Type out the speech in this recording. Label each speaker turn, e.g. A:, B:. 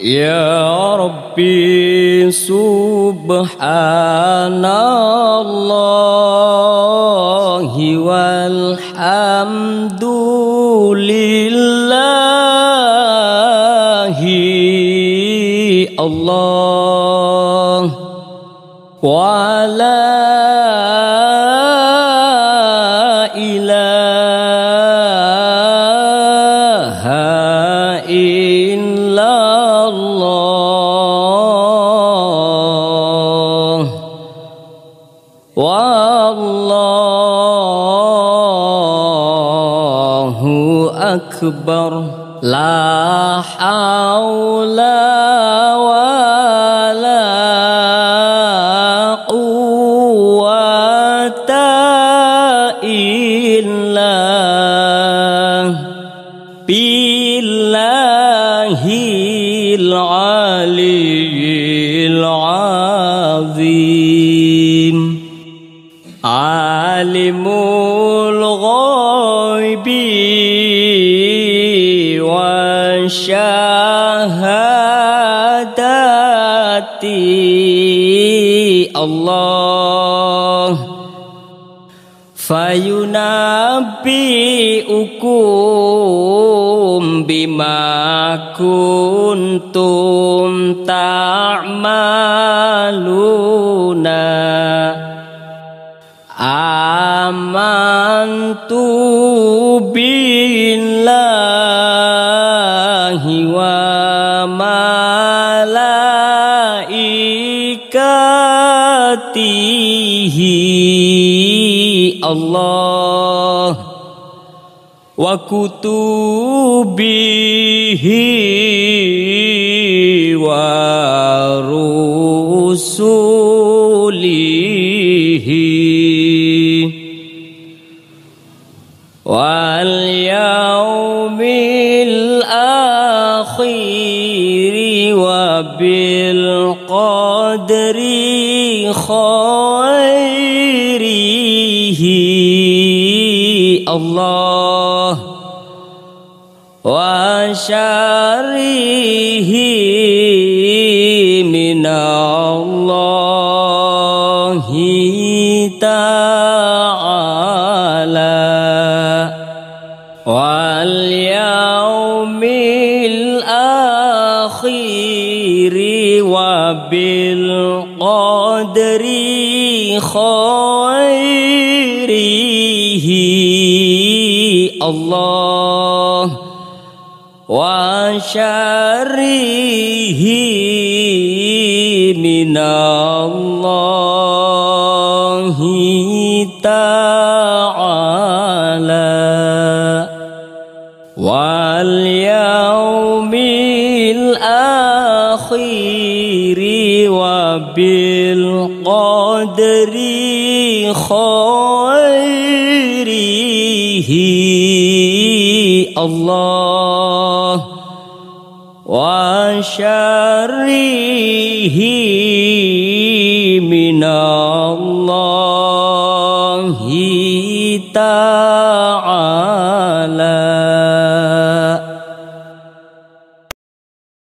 A: يا ربي سبحان الله والحمد لله. الله. ولا أكبر. لا حول ولا قوة إلا بالله العلي. hati Allah. Fayunabi ukum bima kuntum ta'maluna. Amantu billahi wa ma وملائكته الله وكتبه ورسله واليوم الآخر. خيره الله وشره من الله تعالى واليوم الآخر وبالقدر خيره. الله وشره من الله تعالى. واليوم الآخر بالقدير وبالقدر خيره الله وشره من الله تعالى.